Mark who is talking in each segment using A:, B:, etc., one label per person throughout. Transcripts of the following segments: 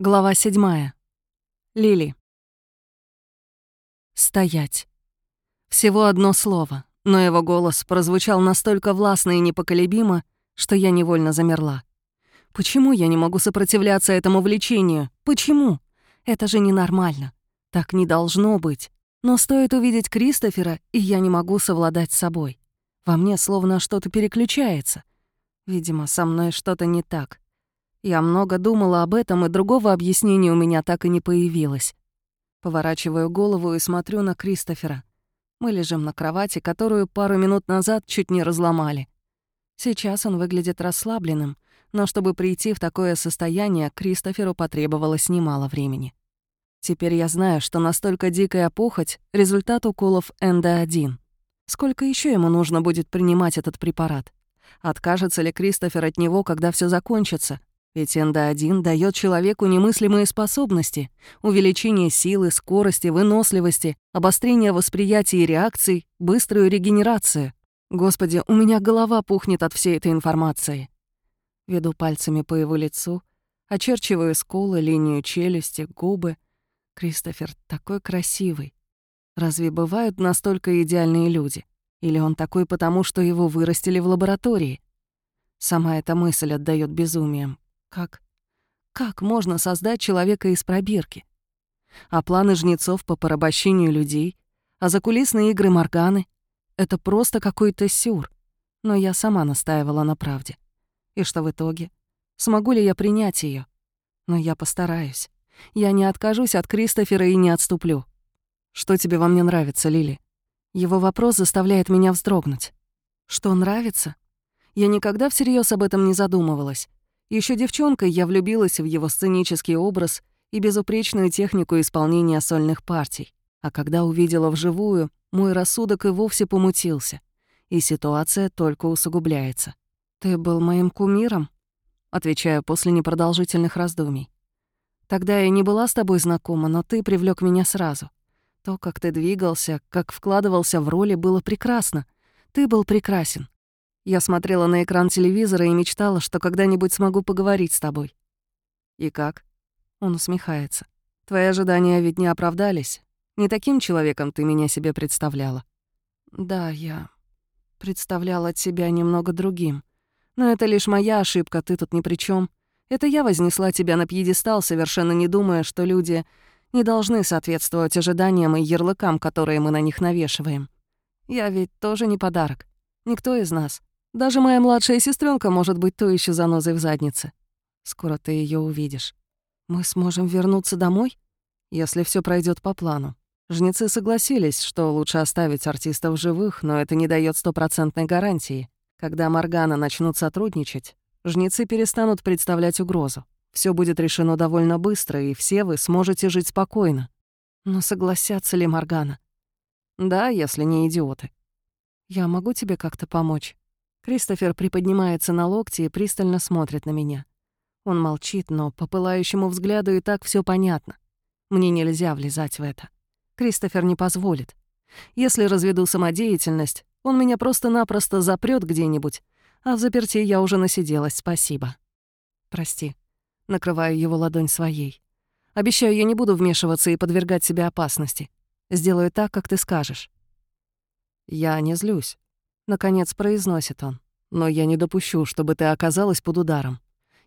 A: Глава седьмая. Лили. Стоять. Всего одно слово, но его голос прозвучал настолько властно и непоколебимо, что я невольно замерла. Почему я не могу сопротивляться этому влечению? Почему? Это же ненормально. Так не должно быть. Но стоит увидеть Кристофера, и я не могу совладать с собой. Во мне словно что-то переключается. Видимо, со мной что-то не так. Я много думала об этом, и другого объяснения у меня так и не появилось. Поворачиваю голову и смотрю на Кристофера. Мы лежим на кровати, которую пару минут назад чуть не разломали. Сейчас он выглядит расслабленным, но чтобы прийти в такое состояние, Кристоферу потребовалось немало времени. Теперь я знаю, что настолько дикая похоть — результат уколов НД-1. Сколько еще ему нужно будет принимать этот препарат? Откажется ли Кристофер от него, когда все закончится? Ведь НД-1 дает человеку немыслимые способности, увеличение силы, скорости, выносливости, обострение восприятия и реакций, быструю регенерацию. Господи, у меня голова пухнет от всей этой информации. Веду пальцами по его лицу, очерчиваю скулы, линию челюсти, губы. Кристофер такой красивый. Разве бывают настолько идеальные люди? Или он такой потому, что его вырастили в лаборатории? Сама эта мысль отдает безумием. Как? Как можно создать человека из пробирки? А планы жнецов по порабощению людей, а закулисные игры Морганы — это просто какой-то сюр. Но я сама настаивала на правде. И что в итоге? Смогу ли я принять ее? Но я постараюсь. Я не откажусь от Кристофера и не отступлю. Что тебе во мне нравится, Лили? Его вопрос заставляет меня вздрогнуть. Что нравится? Я никогда всерьез об этом не задумывалась. Еще девчонкой я влюбилась в его сценический образ и безупречную технику исполнения сольных партий. А когда увидела вживую, мой рассудок и вовсе помутился, и ситуация только усугубляется. «Ты был моим кумиром?» Отвечаю после непродолжительных раздумий. «Тогда я не была с тобой знакома, но ты привлек меня сразу. То, как ты двигался, как вкладывался в роли, было прекрасно. Ты был прекрасен. Я смотрела на экран телевизора и мечтала, что когда-нибудь смогу поговорить с тобой. И как? Он усмехается. Твои ожидания ведь не оправдались. Не таким человеком ты меня себе представляла. Да, я представляла тебя немного другим. Но это лишь моя ошибка, ты тут ни при чем. Это я вознесла тебя на пьедестал, совершенно не думая, что люди не должны соответствовать ожиданиям и ярлыкам, которые мы на них навешиваем. Я ведь тоже не подарок. Никто из нас. Даже моя младшая сестренка может быть то еще занозой в заднице. Скоро ты ее увидишь. Мы сможем вернуться домой, если все пройдет по плану. Жнецы согласились, что лучше оставить артистов живых, но это не дает стопроцентной гарантии. Когда Моргана начнут сотрудничать, жнецы перестанут представлять угрозу. Все будет решено довольно быстро, и все вы сможете жить спокойно. Но согласятся ли Моргана? Да, если не идиоты. Я могу тебе как-то помочь? Кристофер приподнимается на локти и пристально смотрит на меня. Он молчит, но по пылающему взгляду и так все понятно. Мне нельзя влезать в это. Кристофер не позволит. Если разведу самодеятельность, он меня просто-напросто запрет где-нибудь, а в заперти я уже насиделась, спасибо. Прости. Накрываю его ладонь своей. Обещаю, я не буду вмешиваться и подвергать себя опасности. Сделаю так, как ты скажешь. Я не злюсь. Наконец произносит он. «Но я не допущу, чтобы ты оказалась под ударом.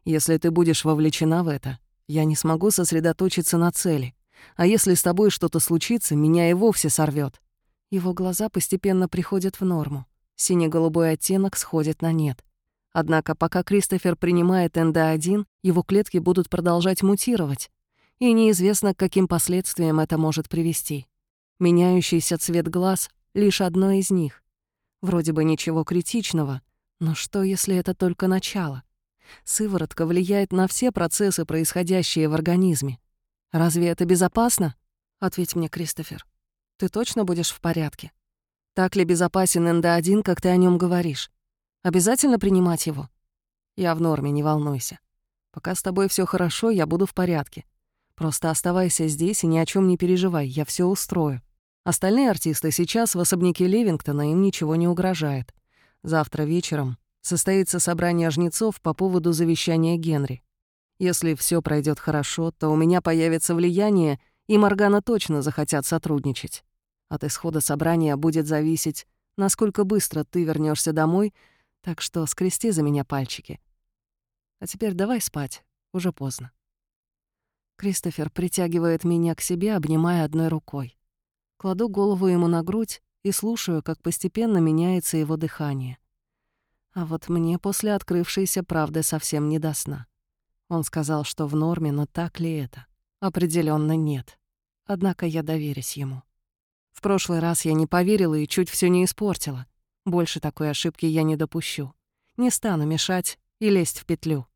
A: Если ты будешь вовлечена в это, я не смогу сосредоточиться на цели. А если с тобой что-то случится, меня и вовсе сорвет. Его глаза постепенно приходят в норму. Синий-голубой оттенок сходит на нет. Однако пока Кристофер принимает НД-1, его клетки будут продолжать мутировать. И неизвестно, к каким последствиям это может привести. Меняющийся цвет глаз — лишь одно из них. Вроде бы ничего критичного, но что, если это только начало? Сыворотка влияет на все процессы, происходящие в организме. Разве это безопасно? Ответь мне, Кристофер. Ты точно будешь в порядке? Так ли безопасен НД-1, как ты о нем говоришь? Обязательно принимать его? Я в норме, не волнуйся. Пока с тобой все хорошо, я буду в порядке. Просто оставайся здесь и ни о чем не переживай, я все устрою. Остальные артисты сейчас в особняке Левингтона, им ничего не угрожает. Завтра вечером состоится собрание жнецов по поводу завещания Генри. Если все пройдет хорошо, то у меня появится влияние, и Моргана точно захотят сотрудничать. От исхода собрания будет зависеть, насколько быстро ты вернешься домой, так что скрести за меня пальчики. А теперь давай спать, уже поздно. Кристофер притягивает меня к себе, обнимая одной рукой. Кладу голову ему на грудь и слушаю, как постепенно меняется его дыхание. А вот мне после открывшейся правды совсем не до сна. Он сказал, что в норме, но так ли это? Определенно нет. Однако я доверюсь ему. В прошлый раз я не поверила и чуть все не испортила. Больше такой ошибки я не допущу. Не стану мешать и лезть в петлю.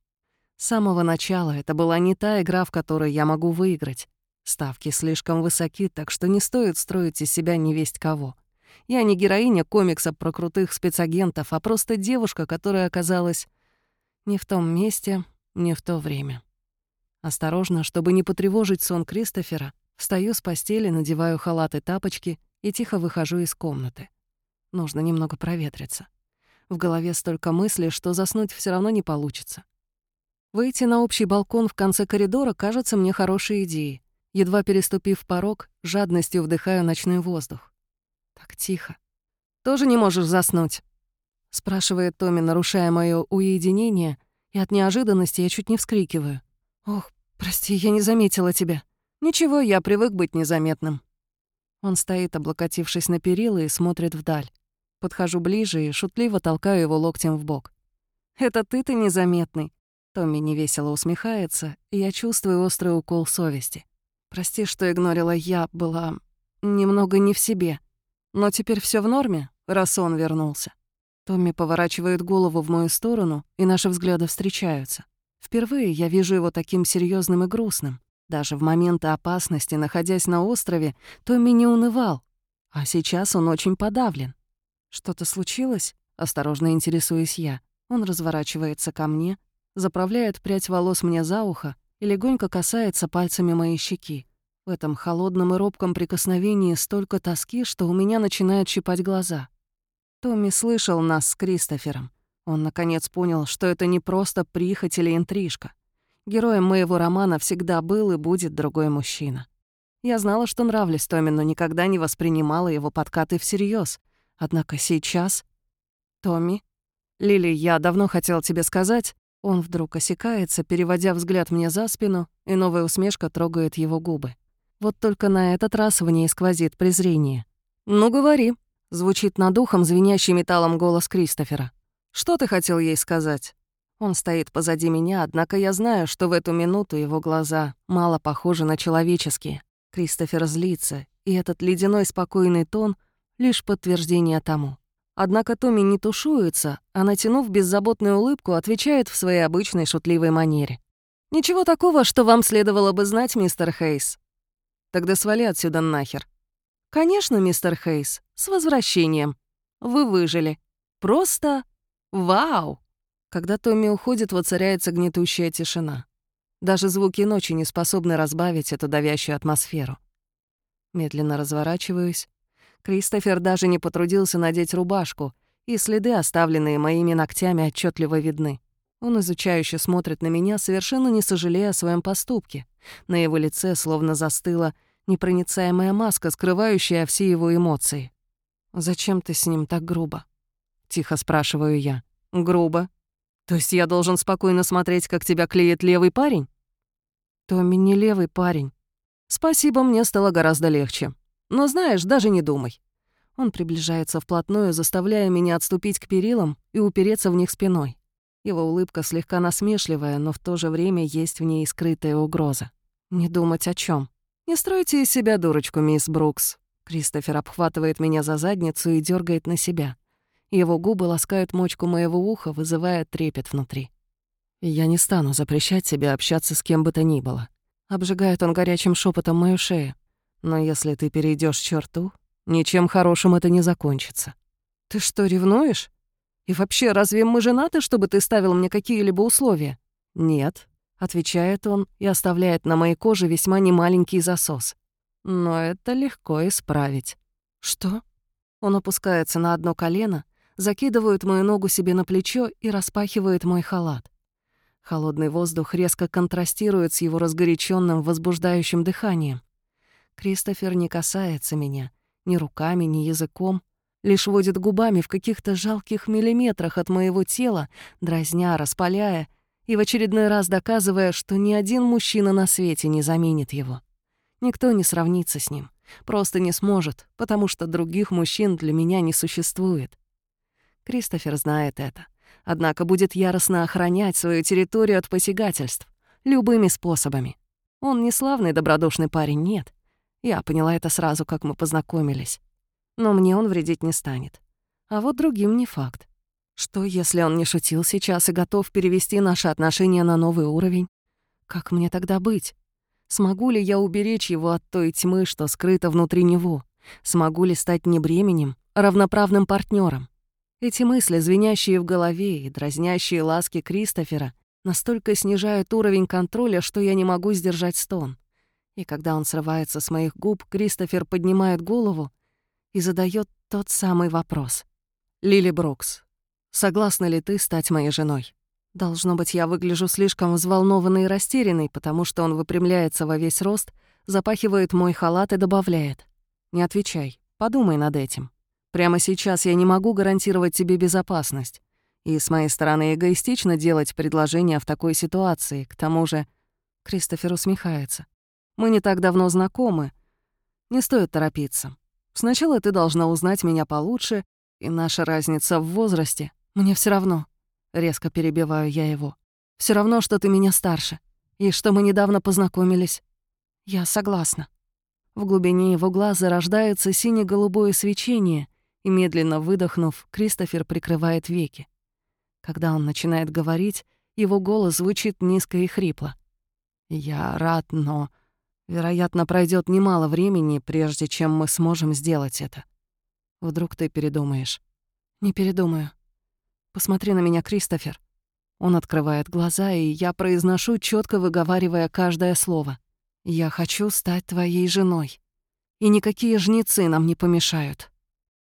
A: С самого начала это была не та игра, в которой я могу выиграть. Ставки слишком высоки, так что не стоит строить из себя невесть кого. Я не героиня комикса про крутых спецагентов, а просто девушка, которая оказалась не в том месте, не в то время. Осторожно, чтобы не потревожить сон Кристофера, встаю с постели, надеваю халат и тапочки и тихо выхожу из комнаты. Нужно немного проветриться. В голове столько мыслей, что заснуть все равно не получится. Выйти на общий балкон в конце коридора кажется мне хорошей идеей. Едва переступив порог, жадностью вдыхаю ночной воздух. Так тихо. «Тоже не можешь заснуть?» — спрашивает Томми, нарушая моё уединение, и от неожиданности я чуть не вскрикиваю. «Ох, прости, я не заметила тебя. Ничего, я привык быть незаметным». Он стоит, облокотившись на перила, и смотрит вдаль. Подхожу ближе и шутливо толкаю его локтем в бок. «Это ты-то незаметный. Томми невесело усмехается, и я чувствую острый укол совести. Прости, что игнорила я, была немного не в себе. Но теперь все в норме, раз он вернулся. Томми поворачивает голову в мою сторону, и наши взгляды встречаются. Впервые я вижу его таким серьезным и грустным. Даже в моменты опасности, находясь на острове, Томми не унывал. А сейчас он очень подавлен. «Что-то случилось?» — осторожно интересуюсь я. Он разворачивается ко мне, заправляет прядь волос мне за ухо и легонько касается пальцами моей щеки. В этом холодном и робком прикосновении столько тоски, что у меня начинают щипать глаза. Томми слышал нас с Кристофером. Он, наконец, понял, что это не просто прихоть или интрижка. Героем моего романа всегда был и будет другой мужчина. Я знала, что нравлюсь Томми, но никогда не воспринимала его подкаты всерьез. Однако сейчас... Томми? Лили, я давно хотел тебе сказать... Он вдруг осекается, переводя взгляд мне за спину, и новая усмешка трогает его губы. Вот только на этот раз в ней сквозит презрение. «Ну, говори», — звучит над ухом звенящий металлом голос Кристофера. «Что ты хотел ей сказать?» Он стоит позади меня, однако я знаю, что в эту минуту его глаза мало похожи на человеческие. Кристофер злится, и этот ледяной спокойный тон — лишь подтверждение тому. Однако Томми не тушуется, а, натянув беззаботную улыбку, отвечает в своей обычной шутливой манере. «Ничего такого, что вам следовало бы знать, мистер Хейс. Тогда свали отсюда нахер». «Конечно, мистер Хейс, с возвращением. Вы выжили. Просто вау!» Когда Томми уходит, воцаряется гнетущая тишина. Даже звуки ночи не способны разбавить эту давящую атмосферу. Медленно разворачиваюсь Кристофер даже не потрудился надеть рубашку, и следы, оставленные моими ногтями, отчетливо видны. Он изучающе смотрит на меня, совершенно не сожалея о своем поступке. На его лице словно застыла непроницаемая маска, скрывающая все его эмоции. «Зачем ты с ним так грубо?» — тихо спрашиваю я. «Грубо? То есть я должен спокойно смотреть, как тебя клеит левый парень?» «Томми не левый парень. Спасибо, мне стало гораздо легче. Но знаешь, даже не думай. Он приближается вплотную, заставляя меня отступить к перилам и упереться в них спиной. Его улыбка слегка насмешливая, но в то же время есть в ней скрытая угроза. Не думать о чем. Не стройте из себя дурочку, мисс Брукс. Кристофер обхватывает меня за задницу и дергает на себя. Его губы ласкают мочку моего уха, вызывая трепет внутри. я не стану запрещать себе общаться с кем бы то ни было. Обжигает он горячим шепотом мою шею. Но если ты перейдешь черту, ничем хорошим это не закончится. Ты что, ревнуешь? И вообще, разве мы женаты, чтобы ты ставил мне какие-либо условия? Нет, отвечает он и оставляет на моей коже весьма немаленький засос. Но это легко исправить. Что? Он опускается на одно колено, закидывает мою ногу себе на плечо и распахивает мой халат. Холодный воздух резко контрастирует с его разгоряченным, возбуждающим дыханием. Кристофер не касается меня ни руками, ни языком, лишь водит губами в каких-то жалких миллиметрах от моего тела, дразня, распаляя и в очередной раз доказывая, что ни один мужчина на свете не заменит его. Никто не сравнится с ним. Просто не сможет, потому что других мужчин для меня не существует. Кристофер знает это. Однако будет яростно охранять свою территорию от посягательств. Любыми способами. Он не славный добродушный парень, нет. Я поняла это сразу, как мы познакомились. Но мне он вредить не станет. А вот другим не факт. Что, если он не шутил сейчас и готов перевести наши отношения на новый уровень? Как мне тогда быть? Смогу ли я уберечь его от той тьмы, что скрыта внутри него? Смогу ли стать не бременем, а равноправным партнером? Эти мысли, звенящие в голове и дразнящие ласки Кристофера, настолько снижают уровень контроля, что я не могу сдержать стон. И когда он срывается с моих губ, Кристофер поднимает голову и задает тот самый вопрос. «Лили Брукс, согласна ли ты стать моей женой?» Должно быть, я выгляжу слишком взволнованной и растерянной, потому что он выпрямляется во весь рост, запахивает мой халат и добавляет. «Не отвечай, подумай над этим. Прямо сейчас я не могу гарантировать тебе безопасность. И с моей стороны эгоистично делать предложение в такой ситуации. К тому же...» Кристофер усмехается. «Мы не так давно знакомы. Не стоит торопиться. Сначала ты должна узнать меня получше, и наша разница в возрасте. Мне все равно. Резко перебиваю я его. Все равно, что ты меня старше. И что мы недавно познакомились. Я согласна. В глубине его глаз зарождается сине-голубое свечение, и, медленно выдохнув, Кристофер прикрывает веки. Когда он начинает говорить, его голос звучит низко и хрипло. «Я рад, но, вероятно, пройдет немало времени, прежде чем мы сможем сделать это. Вдруг ты передумаешь?» «Не передумаю. Посмотри на меня, Кристофер». Он открывает глаза, и я произношу, четко выговаривая каждое слово. «Я хочу стать твоей женой. И никакие жнецы нам не помешают».